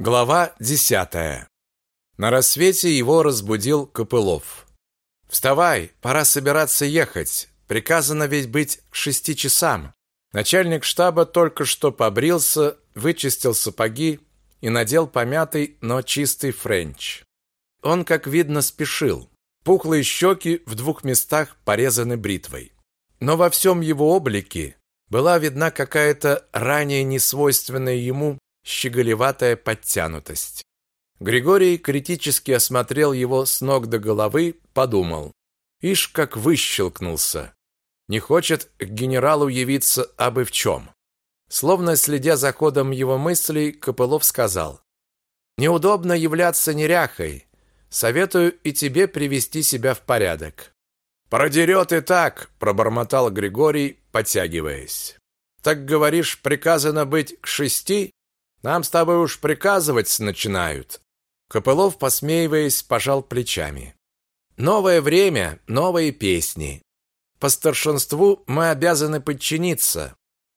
Глава десятая. На рассвете его разбудил Копылов. «Вставай, пора собираться ехать. Приказано ведь быть к шести часам». Начальник штаба только что побрился, вычистил сапоги и надел помятый, но чистый френч. Он, как видно, спешил. Пухлые щеки в двух местах порезаны бритвой. Но во всем его облике была видна какая-то ранее несвойственная ему щеголеватая подтянутость. Григорий критически осмотрел его с ног до головы, подумал. Ишь, как выщелкнулся. Не хочет к генералу явиться абы в чем. Словно следя за ходом его мыслей, Копылов сказал. «Неудобно являться неряхой. Советую и тебе привести себя в порядок». «Продерет и так», — пробормотал Григорий, подтягиваясь. «Так, говоришь, приказано быть к шести?» Нам с тобой уж приказывать начинают. Копылов, посмеиваясь, пожал плечами. Новое время, новые песни. По старшинству мы обязаны подчиниться.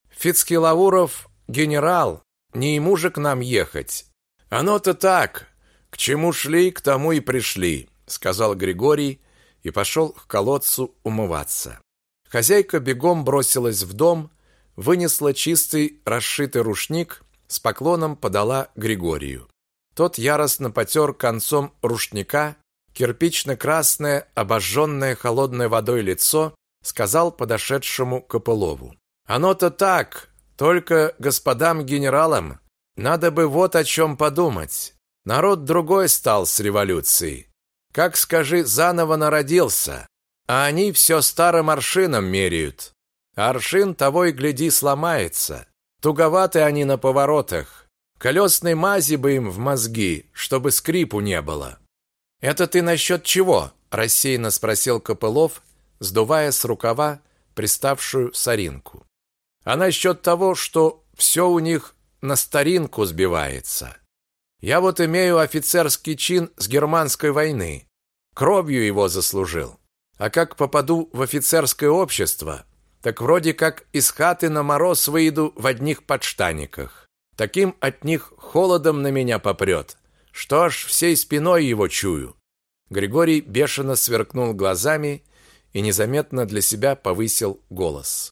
Фицкий Лавуров генерал, не ему же к нам ехать. Оно-то так. К чему шли, к тому и пришли, сказал Григорий и пошел к колодцу умываться. Хозяйка бегом бросилась в дом, вынесла чистый расшитый рушник с поклоном подала Григорию. Тот яростно потер концом рушника кирпично-красное, обожженное холодной водой лицо, сказал подошедшему Копылову. «Оно-то так, только господам генералам надо бы вот о чем подумать. Народ другой стал с революцией. Как, скажи, заново народился, а они все старым аршином меряют. Аршин того и гляди сломается. Туговаты они на поворотах. Колесной мази бы им в мозги, чтобы скрипу не было. Это ты насчет чего? рассеянно спросил Копылов, сдувая с рукава приставшую соринку. А насчет того, что все у них на старинку сбивается. Я вот имею офицерский чин с германской войны. Кровью его заслужил. А как попаду в офицерское общество, так вроде как из хаты на мороз выйду в одних подштаниках. Таким от них холодом на меня попрет, что аж всей спиной его чую. Григорий бешено сверкнул глазами и незаметно для себя повысил голос.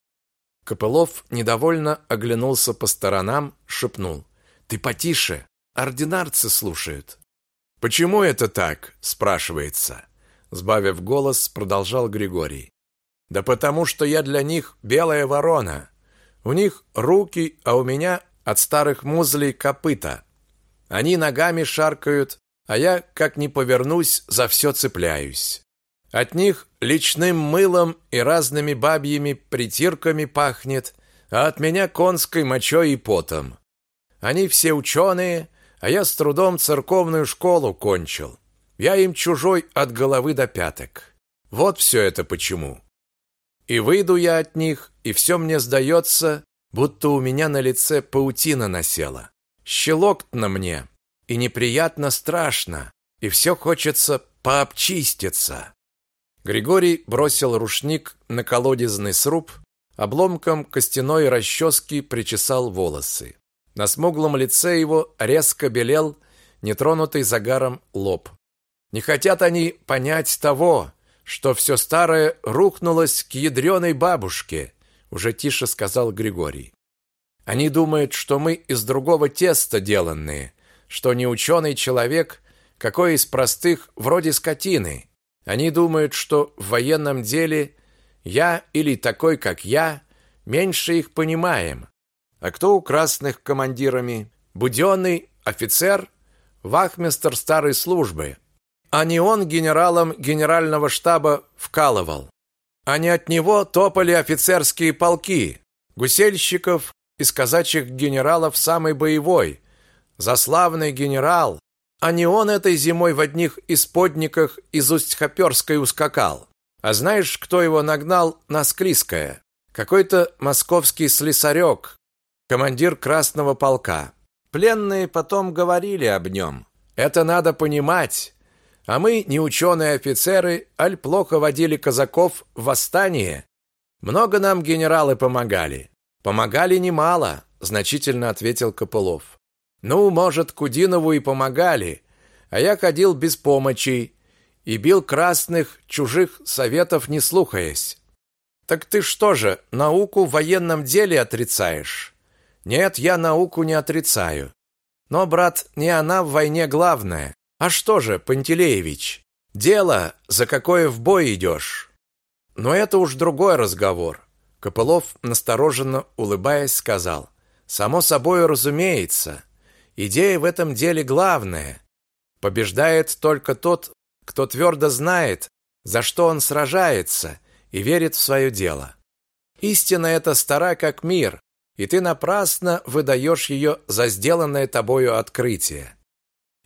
Копылов недовольно оглянулся по сторонам, шепнул: "Ты потише, ординарцы слушают". "Почему это так?" спрашивается. Сбавив голос, продолжал Григорий. Да потому что я для них белая ворона. У них руки, а у меня от старых музлей копыта. Они ногами шаркают, а я, как ни повернусь, за все цепляюсь. От них личным мылом и разными бабьими притирками пахнет, а от меня конской мочой и потом. Они все ученые, а я с трудом церковную школу кончил. Я им чужой от головы до пяток. Вот все это почему. И выйду я от них, и все мне сдается, будто у меня на лице паутина насела. Щелок на мне, и неприятно страшно, и все хочется пообчиститься. Григорий бросил рушник на колодезный сруб, обломком костяной расчески причесал волосы. На смуглом лице его резко белел нетронутый загаром лоб. Не хотят они понять того, что все старое рухнулось к ядреной бабушке, уже тише сказал Григорий. Они думают, что мы из другого теста деланные, что не ученый человек, какой из простых, вроде скотины. Они думают, что в военном деле я или такой, как я, меньше их понимаем. А кто у красных командирами? Буденный, офицер, вахмистр старой службы – а не он генералом генерального штаба вкалывал. А не от него топали офицерские полки, гусельщиков из казачьих генералов самый боевой, заславный генерал, а не он этой зимой в одних исподниках из Усть-Хоперской ускакал. А знаешь, кто его нагнал на Склизкое? Какой-то московский слесарек, командир Красного полка. Пленные потом говорили об нем. Это надо понимать. А мы, не ученые офицеры, аль плохо водили казаков в восстание. Много нам генералы помогали. Помогали немало, значительно ответил Копылов. Ну, может, Кудинову и помогали, а я ходил без помощи и бил красных, чужих советов не слухаясь. Так ты что же, науку в военном деле отрицаешь? Нет, я науку не отрицаю. Но, брат, не она в войне главное. А что же, Пантелеевич, дело, за какое в бой идешь. Но это уж другой разговор. Копылов, настороженно улыбаясь, сказал, «Само собой разумеется. Идея в этом деле главная. Побеждает только тот, кто твердо знает, за что он сражается, и верит в свое дело. Истина эта стара как мир, и ты напрасно выдаешь ее за сделанное тобою открытие.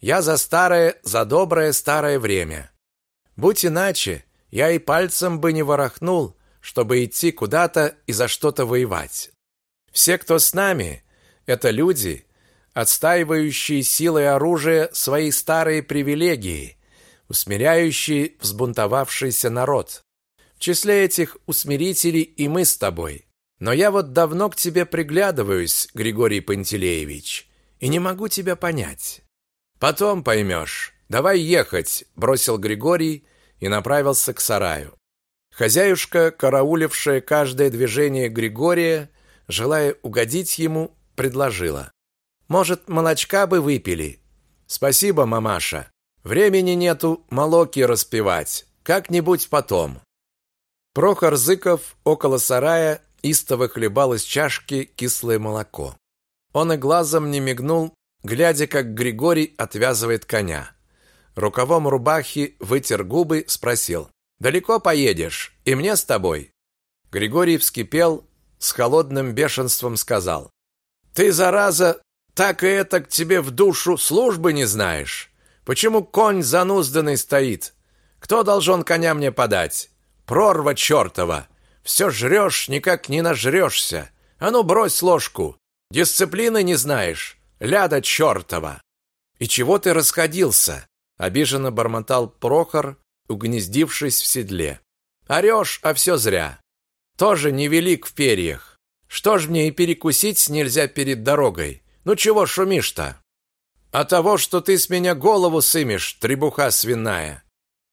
Я за старое, за доброе старое время. Будь иначе, я и пальцем бы не ворохнул, чтобы идти куда-то и за что-то воевать. Все, кто с нами, это люди, отстаивающие силой оружия свои старые привилегии, усмиряющие взбунтовавшийся народ. В числе этих усмирителей и мы с тобой. Но я вот давно к тебе приглядываюсь, Григорий Пантелеевич, и не могу тебя понять. Потом поймешь. Давай ехать, бросил Григорий и направился к сараю. Хозяюшка, караулившая каждое движение Григория, желая угодить ему, предложила: "Может, молочка бы выпили?" "Спасибо, мамаша. Времени нету молоки распевать. Как-нибудь потом". Прохор Зыков около сарая истово хлебал из чашки кислое молоко. Он и глазом не мигнул, глядя, как Григорий отвязывает коня. Рукавом рубахи вытер губы, спросил: Далеко поедешь? И мне с тобой?» Григорий вскипел, с холодным бешенством сказал. «Ты, зараза, так и это к тебе в душу службы не знаешь? Почему конь занузданный стоит? Кто должен коня мне подать? Прорва чертова! Все жрешь, никак не нажрешься. А ну, брось ложку. Дисциплины не знаешь. Ляда чертова!» «И чего ты расходился?» Обиженно бормотал Прохор, угнездившись в седле. Орешь, а все зря. Тоже невелик в перьях. Что ж мне и перекусить нельзя перед дорогой? Ну чего шумишь-то? А того, что ты с меня голову сымешь, требуха свиная.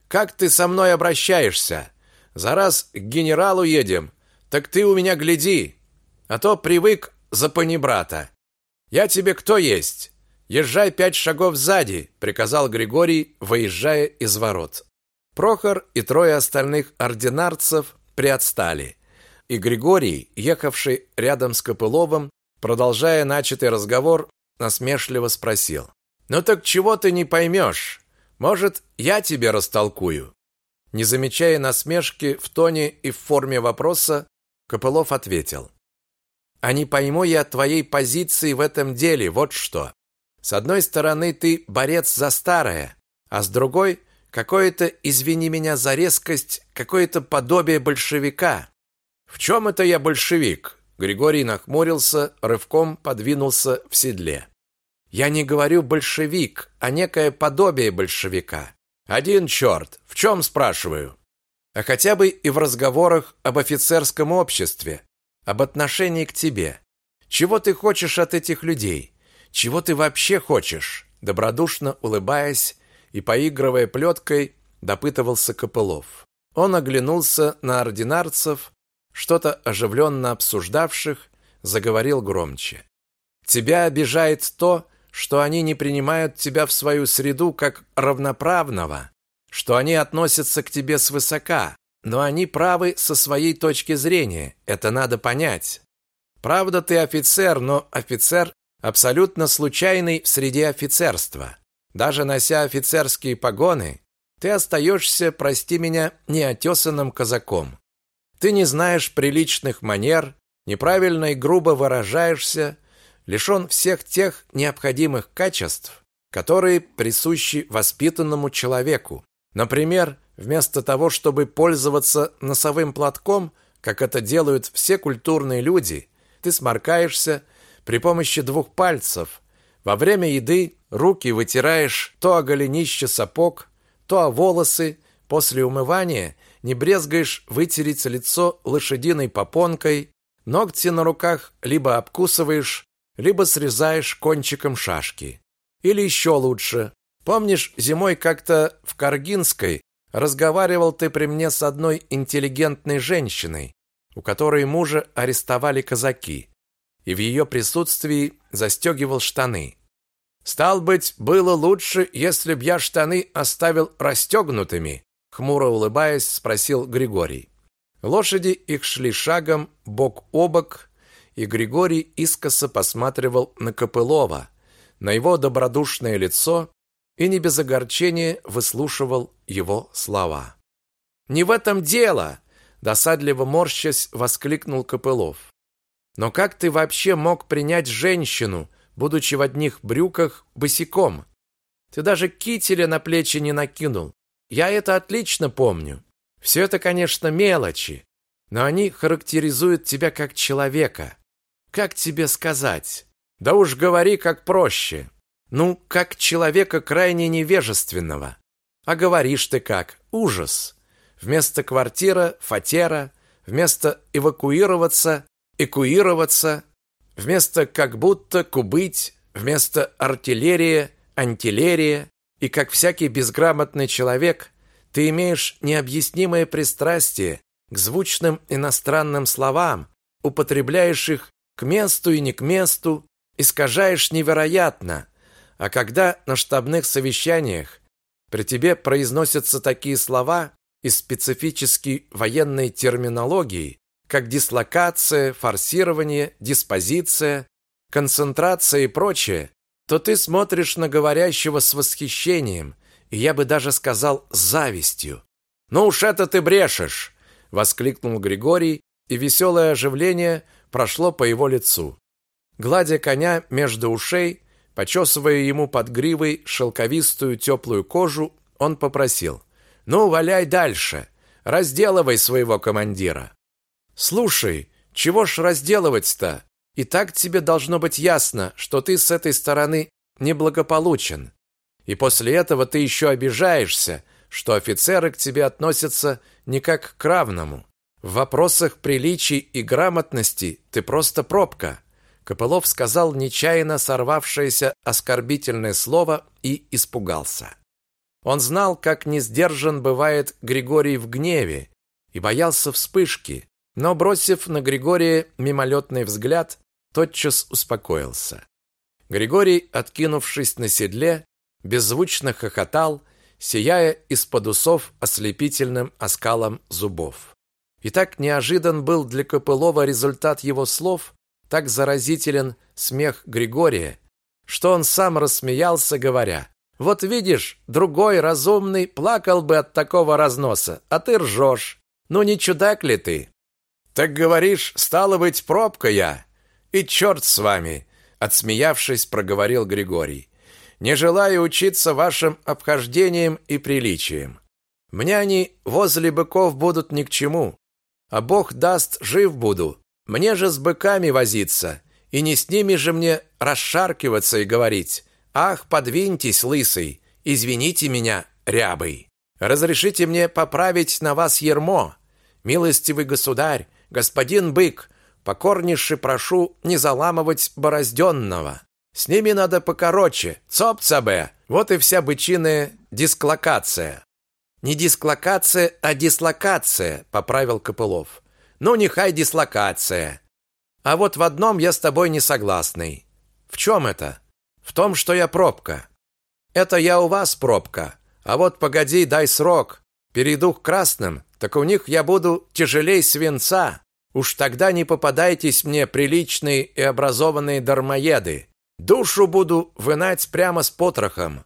Как ты со мной обращаешься? За раз к генералу едем, так ты у меня гляди, а то привык за панибрата. Я тебе кто есть? Езжай пять шагов сзади, приказал Григорий, выезжая из ворот. Прохор и трое остальных ординарцев приотстали, и Григорий, ехавший рядом с Копыловым, продолжая начатый разговор, насмешливо спросил: "Ну так чего ты не поймешь? Может, я тебе растолкую?" Не замечая насмешки в тоне и в форме вопроса, Копылов ответил: "А не пойму я твоей позиции в этом деле, вот что. С одной стороны, ты борец за старое, а с другой Какое-то, извини меня за резкость, какое-то подобие большевика. В чем это я большевик? Григорий нахмурился, рывком подвинулся в седле. Я не говорю большевик, а некое подобие большевика. Один черт. В чем спрашиваю? А хотя бы и в разговорах об офицерском обществе, об отношении к тебе. Чего ты хочешь от этих людей? Чего ты вообще хочешь? Добродушно улыбаясь, и, поигрывая плеткой, допытывался Копылов. Он оглянулся на ординарцев, что-то оживленно обсуждавших, заговорил громче. «Тебя обижает то, что они не принимают тебя в свою среду как равноправного, что они относятся к тебе свысока, но они правы со своей точки зрения, это надо понять. Правда, ты офицер, но офицер абсолютно случайный в среде офицерства. Даже нося офицерские погоны, ты остаешься, прости меня, неотесанным казаком. Ты не знаешь приличных манер, неправильно и грубо выражаешься, лишен всех тех необходимых качеств, которые присущи воспитанному человеку. Например, вместо того, чтобы пользоваться носовым платком, как это делают все культурные люди, ты сморкаешься при помощи двух пальцев, во время еды руки вытираешь то о голенище сапог, то о волосы, после умывания не брезгаешь вытереть лицо лошадиной попонкой, ногти на руках либо обкусываешь, либо срезаешь кончиком шашки. Или еще лучше. Помнишь, зимой как-то в Каргинской разговаривал ты при мне с одной интеллигентной женщиной, у которой мужа арестовали казаки, и в ее присутствии застегивал штаны. Стал быть, было лучше, если б я штаны оставил расстегнутыми, хмуро улыбаясь, спросил Григорий. Лошади их шли шагом бок о бок, и Григорий искоса посматривал на Копылова, на его добродушное лицо и не без огорчения выслушивал его слова. «Не в этом дело!» – досадливо морщась воскликнул Копылов. «Но как ты вообще мог принять женщину, будучи в одних брюках босиком? Ты даже кителя на плечи не накинул. Я это отлично помню. Все это, конечно, мелочи, но они характеризуют тебя как человека. Как тебе сказать? Да уж говори как проще. Ну, как человека крайне невежественного. А говоришь ты как? Ужас. Вместо квартира фатера, вместо эвакуироваться экуироваться, вместо как будто кубыть, вместо артиллерия антилерия, и как всякий безграмотный человек, ты имеешь необъяснимое пристрастие к звучным иностранным словам, употребляешь их к месту и не к месту, искажаешь невероятно. А когда на штабных совещаниях при тебе произносятся такие слова из специфической военной терминологии, как дислокация, форсирование, диспозиция, концентрация и прочее, то ты смотришь на говорящего с восхищением, и я бы даже сказал завистью. «Ну уж это ты брешешь!» — воскликнул Григорий, и веселое оживление прошло по его лицу. Гладя коня между ушей, почесывая ему под гривой шелковистую теплую кожу, он попросил. «Ну, валяй дальше, разделывай своего командира». «Слушай, чего ж разделывать-то? И так тебе должно быть ясно, что ты с этой стороны неблагополучен. И после этого ты еще обижаешься, что офицеры к тебе относятся не как к равному. В вопросах приличий и грамотности ты просто пробка. Копылов сказал нечаянно сорвавшееся оскорбительное слово и испугался. Он знал, как несдержан бывает Григорий в гневе, и боялся вспышки, но, бросив на Григория мимолетный взгляд, тотчас успокоился. Григорий, откинувшись на седле, беззвучно хохотал, сияя из-под усов ослепительным оскалом зубов. И так неожидан был для Копылова результат его слов, так заразителен смех Григория, что он сам рассмеялся, говоря, «Вот видишь, другой разумный плакал бы от такого разноса, а ты ржешь. Ну не чудак ли ты?» «Так говоришь, стало быть, пробка я. И черт с вами!» Отсмеявшись, проговорил Григорий. «Не желаю учиться вашим обхождениям и приличиям. Мне они возле быков будут ни к чему. А Бог даст, жив буду. Мне же с быками возиться, и не с ними же мне расшаркиваться и говорить. Ах, подвиньтесь, лысый, извините меня, рябый. Разрешите мне поправить на вас ермо. Милостивый государь, господин бык, покорнейше прошу не заламывать борозденного. С ними надо покороче, цоп-цабе. Вот и вся бычиная дисклокация. Не дислокация, а дислокация, поправил Копылов. Ну, нехай дислокация. А вот в одном я с тобой не согласный. В чем это? В том, что я пробка. Это я у вас пробка. А вот погоди, дай срок. Перейду к красным, так у них я буду тяжелей свинца. Уж тогда не попадайтесь мне приличные и образованные дармоеды. Душу буду вынать прямо с потрохом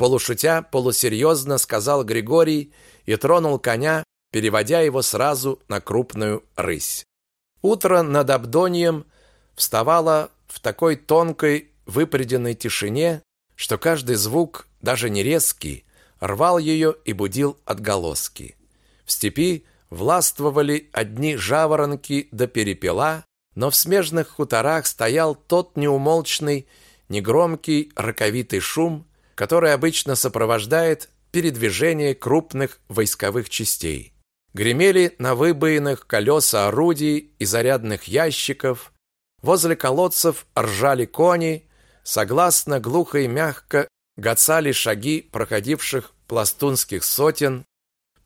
полушутя, полусерьезно сказал Григорий и тронул коня, переводя его сразу на крупную рысь. Утро над Абдонием вставало в такой тонкой, выпряденной тишине, что каждый звук, даже не резкий, рвал ее и будил отголоски. В степи властвовали одни жаворонки до да перепела, но в смежных хуторах стоял тот неумолчный, негромкий, роковитый шум, который обычно сопровождает передвижение крупных войсковых частей. Гремели на выбоинах колеса орудий и зарядных ящиков, Возле колодцев ржали кони, согласно глухо и мягко гацали шаги проходивших пластунских сотен,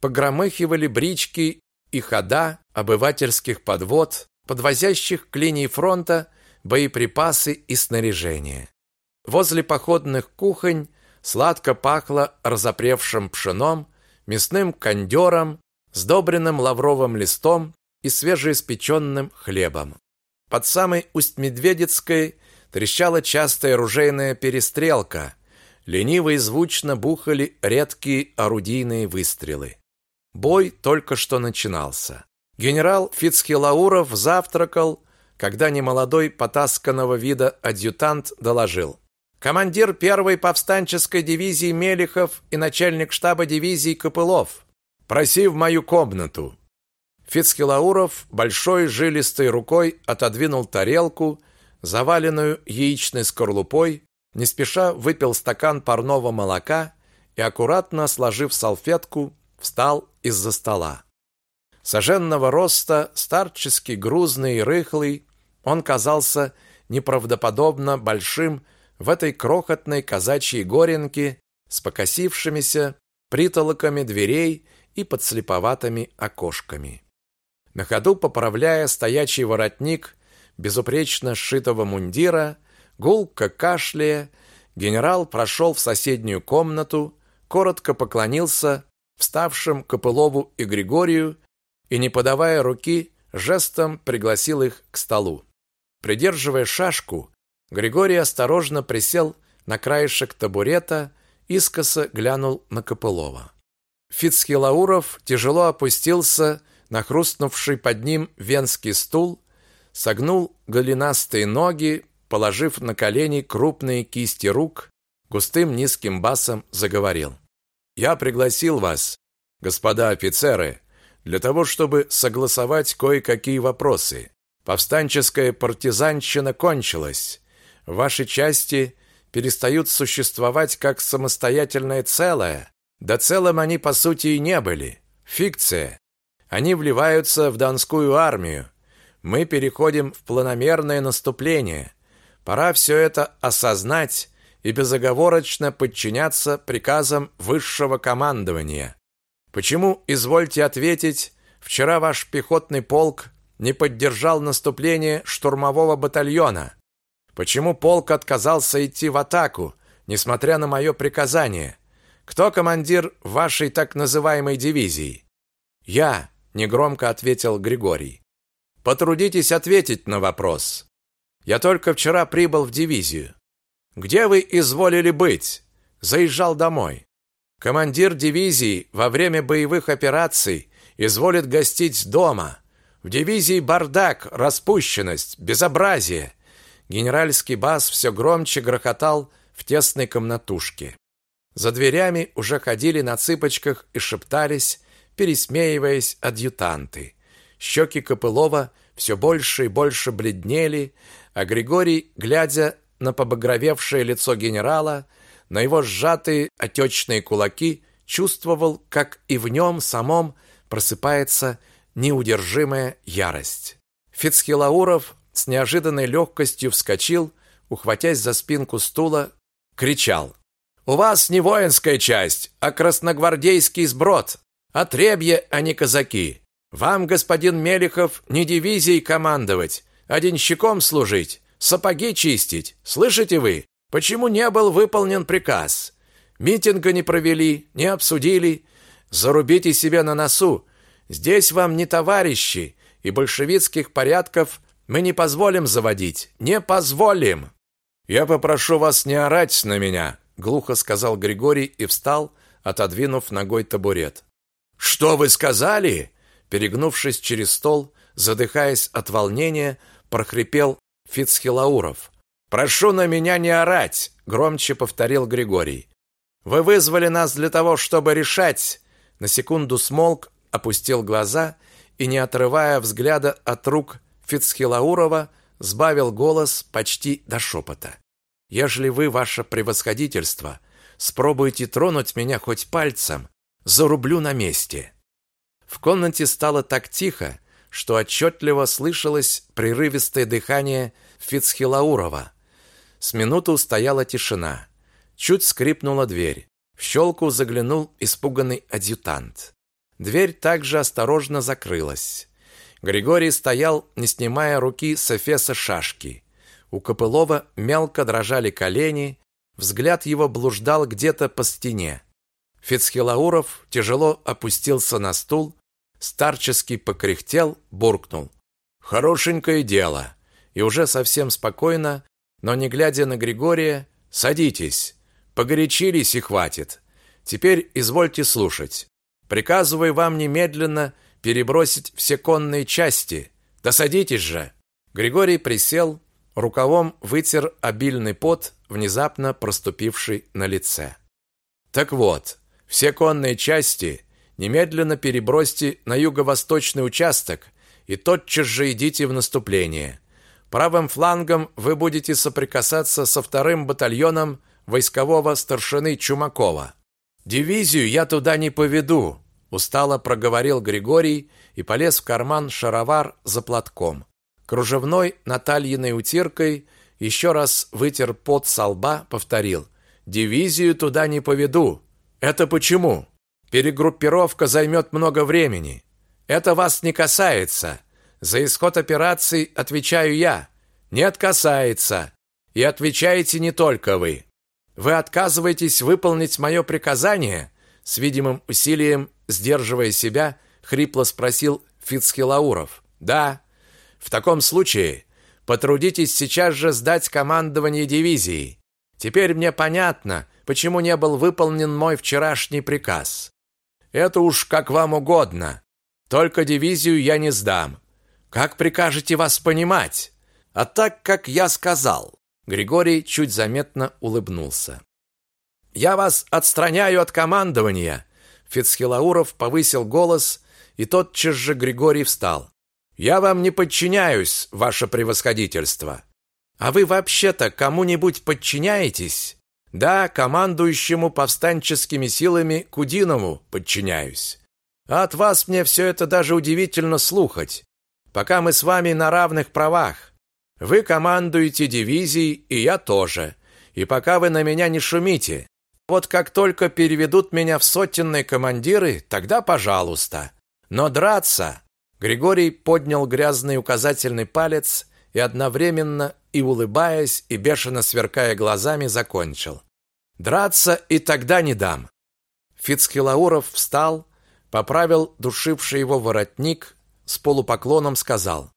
погромыхивали брички и хода обывательских подвод, подвозящих к линии фронта боеприпасы и снаряжение. Возле походных кухонь сладко пахло разопревшим пшеном, мясным кондером, сдобренным лавровым листом и свежеиспеченным хлебом. Под самой Усть-Медведецкой трещала частая оружейная перестрелка. Лениво и звучно бухали редкие орудийные выстрелы. Бой только что начинался. Генерал Фицхилауров завтракал, когда немолодой потасканного вида адъютант доложил. Командир первой повстанческой дивизии Мелихов и начальник штаба дивизии Копылов. Проси в мою комнату. Фицхилауров большой жилистой рукой отодвинул тарелку, заваленную яичной скорлупой, не спеша выпил стакан парного молока и, аккуратно сложив салфетку, встал из-за стола. Соженного роста, старческий, грузный и рыхлый, он казался неправдоподобно большим в этой крохотной казачьей горенке с покосившимися притолоками дверей и подслеповатыми окошками. На ходу поправляя стоячий воротник безупречно сшитого мундира, гулко кашляя, генерал прошел в соседнюю комнату, коротко поклонился вставшим Копылову и Григорию и, не подавая руки, жестом пригласил их к столу. Придерживая шашку, Григорий осторожно присел на краешек табурета, искоса глянул на Копылова. Фицхилауров тяжело опустился на хрустнувший под ним венский стул, согнул голенастые ноги, положив на колени крупные кисти рук, густым низким басом заговорил. «Я пригласил вас, господа офицеры, для того, чтобы согласовать кое-какие вопросы. Повстанческая партизанщина кончилась. Ваши части перестают существовать как самостоятельное целое. Да целым они по сути и не были. Фикция. Они вливаются в Донскую армию. Мы переходим в планомерное наступление. Пора все это осознать и безоговорочно подчиняться приказам высшего командования. Почему, извольте ответить, вчера ваш пехотный полк не поддержал наступление штурмового батальона? Почему полк отказался идти в атаку, несмотря на мое приказание? Кто командир вашей так называемой дивизии? Я, негромко ответил Григорий. Потрудитесь ответить на вопрос. Я только вчера прибыл в дивизию. Где вы изволили быть? Заезжал домой. Командир дивизии во время боевых операций изволит гостить дома. В дивизии бардак, распущенность, безобразие. Генеральский бас все громче грохотал в тесной комнатушке. За дверями уже ходили на цыпочках и шептались, пересмеиваясь адъютанты. Щеки Копылова все больше и больше бледнели, а Григорий, глядя на побагровевшее лицо генерала, на его сжатые отечные кулаки чувствовал, как и в нем самом просыпается неудержимая ярость. Фицхилауров с неожиданной легкостью вскочил, ухватясь за спинку стула, кричал. «У вас не воинская часть, а красногвардейский сброд, отребье, а не казаки. Вам, господин Мелихов, не дивизией командовать, а денщиком служить, сапоги чистить. Слышите вы? Почему не был выполнен приказ? Митинга не провели, не обсудили. Зарубите себе на носу. Здесь вам не товарищи, и большевистских порядков мы не позволим заводить. Не позволим. Я попрошу вас не орать на меня, глухо сказал Григорий и встал, отодвинув ногой табурет. Что вы сказали? Перегнувшись через стол, задыхаясь от волнения, прохрипел Фицхилауров. Прошу на меня не орать, громче повторил Григорий. Вы вызвали нас для того, чтобы решать. На секунду смолк, опустил глаза и не отрывая взгляда от рук Фицхилаурова, сбавил голос почти до шепота. Ежели вы, ваше превосходительство, спробуете тронуть меня хоть пальцем, зарублю на месте. В комнате стало так тихо, что отчетливо слышалось прерывистое дыхание Фицхилаурова. С минуту стояла тишина. Чуть скрипнула дверь. В щелку заглянул испуганный адъютант. Дверь также осторожно закрылась. Григорий стоял, не снимая руки с эфеса шашки. У Копылова мелко дрожали колени, взгляд его блуждал где-то по стене. Фицхилауров тяжело опустился на стул, старчески покряхтел, буркнул. «Хорошенькое дело!» И уже совсем спокойно, но не глядя на Григория, «Садитесь! Погорячились и хватит! Теперь извольте слушать. Приказываю вам немедленно перебросить все конные части. Да садитесь же!» Григорий присел, Рукавом вытер обильный пот, внезапно проступивший на лице. Так вот, все конные части немедленно перебросьте на юго-восточный участок и тотчас же идите в наступление. Правым флангом вы будете соприкасаться со вторым батальоном войскового старшины Чумакова. Дивизию я туда не поведу, устало проговорил Григорий и полез в карман шаровар за платком. Кружевной Натальиной утиркой еще раз вытер пот со лба, повторил. «Дивизию туда не поведу. Это почему? Перегруппировка займет много времени. Это вас не касается. За исход операции отвечаю я. Нет, касается. И отвечаете не только вы. Вы отказываетесь выполнить мое приказание?» С видимым усилием, сдерживая себя, хрипло спросил Фицхилауров. «Да, в таком случае потрудитесь сейчас же сдать командование дивизии. Теперь мне понятно, почему не был выполнен мой вчерашний приказ. Это уж как вам угодно. Только дивизию я не сдам. Как прикажете вас понимать? А так, как я сказал. Григорий чуть заметно улыбнулся. Я вас отстраняю от командования. Фицхилауров повысил голос, и тотчас же Григорий встал. Я вам не подчиняюсь, ваше превосходительство. А вы вообще-то кому-нибудь подчиняетесь? Да, командующему повстанческими силами Кудинову подчиняюсь. А от вас мне все это даже удивительно слухать. Пока мы с вами на равных правах. Вы командуете дивизией, и я тоже. И пока вы на меня не шумите. Вот как только переведут меня в сотенные командиры, тогда пожалуйста. Но драться Григорий поднял грязный указательный палец и одновременно и улыбаясь, и бешено сверкая глазами, закончил. «Драться и тогда не дам!» Фицхилауров встал, поправил душивший его воротник, с полупоклоном сказал.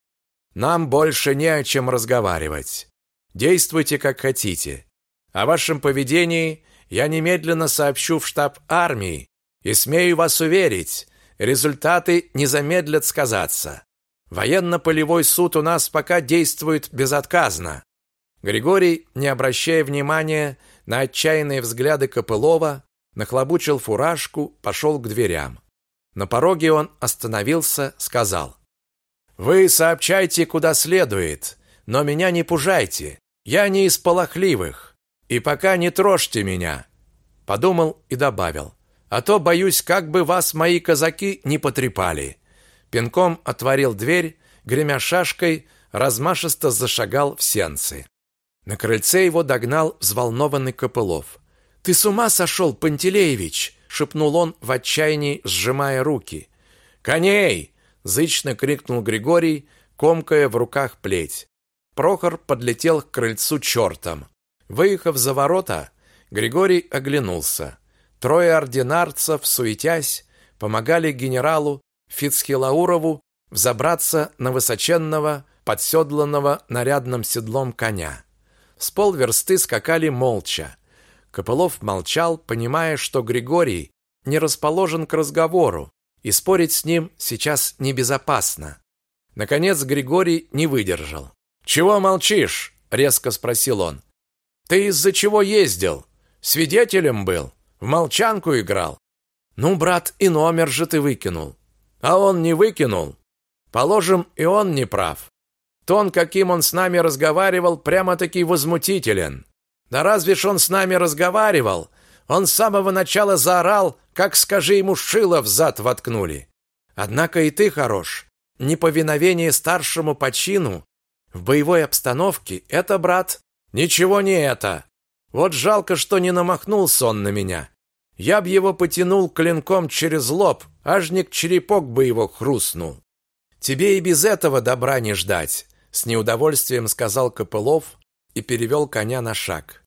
«Нам больше не о чем разговаривать. Действуйте, как хотите. О вашем поведении я немедленно сообщу в штаб армии и смею вас уверить, результаты не замедлят сказаться. Военно-полевой суд у нас пока действует безотказно. Григорий, не обращая внимания на отчаянные взгляды Копылова, нахлобучил фуражку, пошел к дверям. На пороге он остановился, сказал: "Вы сообщайте куда следует, но меня не пужайте. Я не из полохливых, и пока не трожьте меня". Подумал и добавил: а то боюсь, как бы вас мои казаки не потрепали. Пинком отворил дверь, гремя шашкой, размашисто зашагал в сенцы. На крыльце его догнал взволнованный Копылов. Ты с ума сошел, Пантелеевич, шепнул он в отчаянии, сжимая руки. Коней! зычно крикнул Григорий, комкая в руках плеть. Прохор подлетел к крыльцу чертом. Выехав за ворота, Григорий оглянулся. Трое ординарцев, суетясь, помогали генералу Фицхилаурову взобраться на высоченного, подседланного нарядным седлом коня. С полверсты скакали молча. Копылов молчал, понимая, что Григорий не расположен к разговору, и спорить с ним сейчас небезопасно. Наконец Григорий не выдержал. «Чего молчишь?» — резко спросил он. «Ты из-за чего ездил? Свидетелем был?» В молчанку играл. Ну, брат, и номер же ты выкинул. А он не выкинул. Положим, и он не прав. Тон, каким он с нами разговаривал, прямо-таки возмутителен. Да разве ж он с нами разговаривал? Он с самого начала заорал, как, скажи ему, шило в зад воткнули. Однако и ты хорош. Неповиновение старшему по чину В боевой обстановке это, брат, ничего не это. Вот жалко, что не намахнулся он на меня. Я б его потянул клинком через лоб, ажник черепок бы его хрустнул. Тебе и без этого добра не ждать, с неудовольствием сказал Копылов и перевел коня на шаг.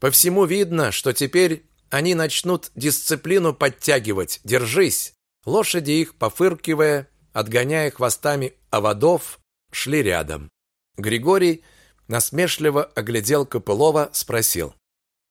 По всему видно, что теперь они начнут дисциплину подтягивать. Держись. Лошади их, пофыркивая, отгоняя хвостами оводов, шли рядом. Григорий насмешливо оглядел Копылова, спросил: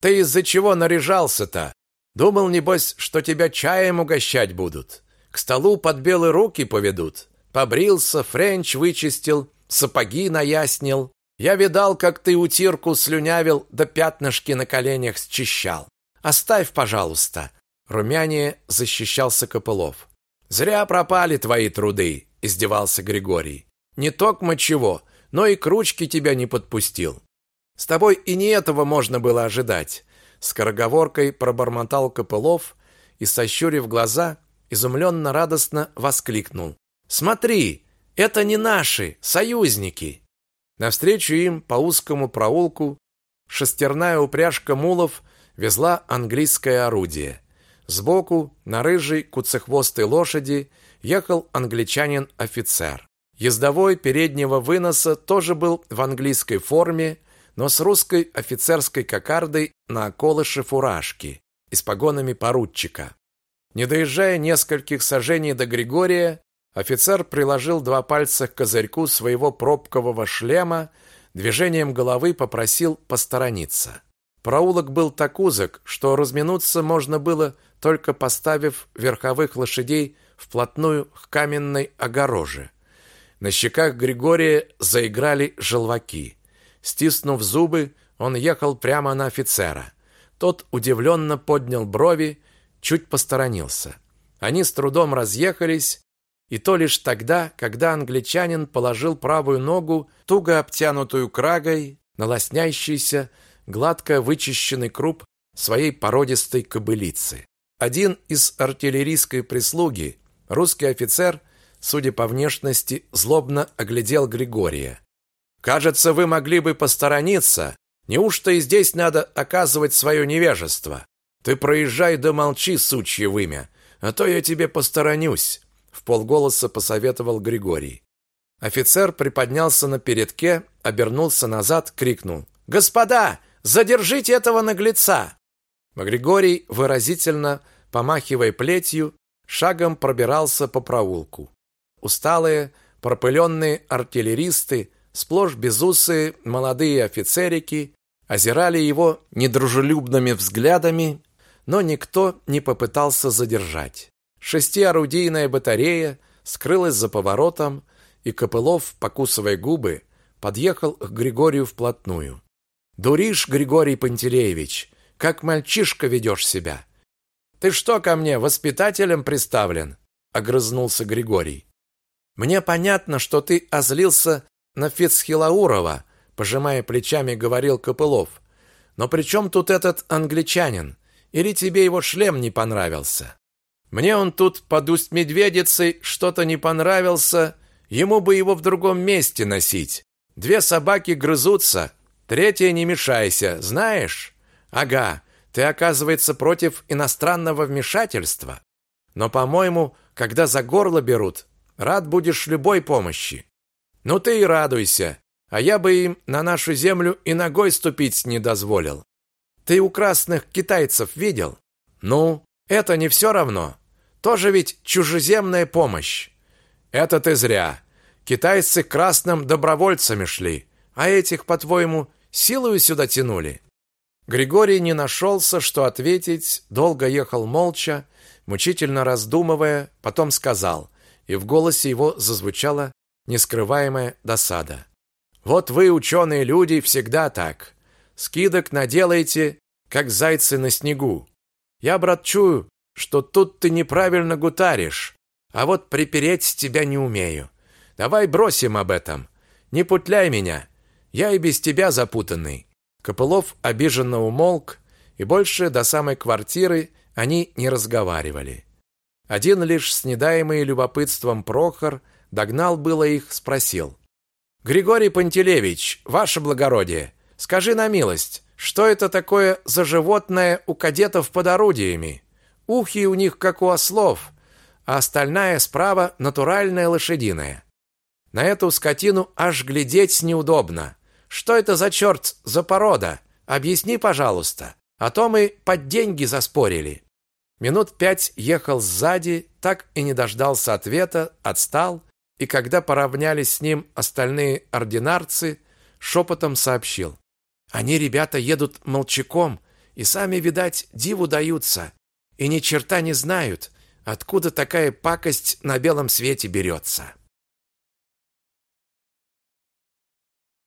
"Ты из-за чего наряжался-то? Думал небось, что тебя чаем угощать будут. К столу под белые руки поведут. Побрился, френч вычистил, сапоги наяснил. Я видал, как ты утирку слюнявил, да пятнышки на коленях счищал. Оставь, пожалуйста. Румянее защищался Копылов. Зря пропали твои труды, издевался Григорий. Не токмо чего, но и к ручке тебя не подпустил. С тобой и не этого можно было ожидать. Скороговоркой пробормотал Копылов и, сощурив глаза, изумленно радостно воскликнул. «Смотри, это не наши, союзники!» Навстречу им по узкому проулку шестерная упряжка мулов везла английское орудие. Сбоку, на рыжей куцехвостой лошади, ехал англичанин-офицер. Ездовой переднего выноса тоже был в английской форме, но с русской офицерской кокардой на околыше фуражки и с погонами поручика. Не доезжая нескольких сажений до Григория, офицер приложил два пальца к козырьку своего пробкового шлема, движением головы попросил посторониться. Проулок был так узок, что разминуться можно было, только поставив верховых лошадей вплотную к каменной огороже. На щеках Григория заиграли желваки. Стиснув зубы, он ехал прямо на офицера. Тот удивленно поднял брови, чуть посторонился. Они с трудом разъехались, и то лишь тогда, когда англичанин положил правую ногу, туго обтянутую крагой, на лоснящийся, гладко вычищенный круп своей породистой кобылицы. Один из артиллерийской прислуги, русский офицер, судя по внешности, злобно оглядел Григория. Кажется, вы могли бы посторониться. Неужто и здесь надо оказывать свое невежество? Ты проезжай да молчи, сучье вымя, а то я тебе посторонюсь, в полголоса посоветовал Григорий. Офицер приподнялся на передке, обернулся назад, крикнул: "Господа, задержите этого наглеца!" Григорий выразительно помахивая плетью, шагом пробирался по проулку. Усталые, пропыленные артиллеристы сплошь безусые молодые офицерики озирали его недружелюбными взглядами, но никто не попытался задержать. Шестиорудийная батарея скрылась за поворотом, и Копылов, покусывая губы, подъехал к Григорию вплотную. «Дуришь, Григорий Пантелеевич, как мальчишка ведешь себя!» «Ты что ко мне, воспитателем приставлен?» — огрызнулся Григорий. «Мне понятно, что ты озлился на Фицхилаурова, пожимая плечами, говорил Копылов. Но при чем тут этот англичанин? Или тебе его шлем не понравился? Мне он тут под усть медведицей что-то не понравился, ему бы его в другом месте носить. Две собаки грызутся, третья не мешайся, знаешь? Ага, ты, оказывается, против иностранного вмешательства. Но, по-моему, когда за горло берут, рад будешь любой помощи. Ну ты и радуйся, а я бы им на нашу землю и ногой ступить не дозволил. Ты у красных китайцев видел? Ну, это не все равно. Тоже ведь чужеземная помощь. Это ты зря. Китайцы красным добровольцами шли, а этих, по-твоему, силою сюда тянули. Григорий не нашелся, что ответить, долго ехал молча, мучительно раздумывая, потом сказал, и в голосе его зазвучало нескрываемая досада. Вот вы, ученые люди, всегда так. Скидок наделаете, как зайцы на снегу. Я, брат, чую, что тут ты неправильно гутаришь, а вот припереть тебя не умею. Давай бросим об этом. Не путляй меня. Я и без тебя запутанный. Копылов обиженно умолк, и больше до самой квартиры они не разговаривали. Один лишь с недаемой любопытством Прохор Догнал было их, спросил. Григорий Пантелеевич, ваше благородие, скажи на милость, что это такое за животное у кадетов под орудиями? Ухи у них как у ослов, а остальная справа натуральная лошадиная. На эту скотину аж глядеть неудобно. Что это за черт за порода? Объясни, пожалуйста, а то мы под деньги заспорили. Минут пять ехал сзади, так и не дождался ответа, отстал, и когда поравнялись с ним остальные ординарцы, шепотом сообщил. Они, ребята, едут молчаком и сами, видать, диву даются, и ни черта не знают, откуда такая пакость на белом свете берется.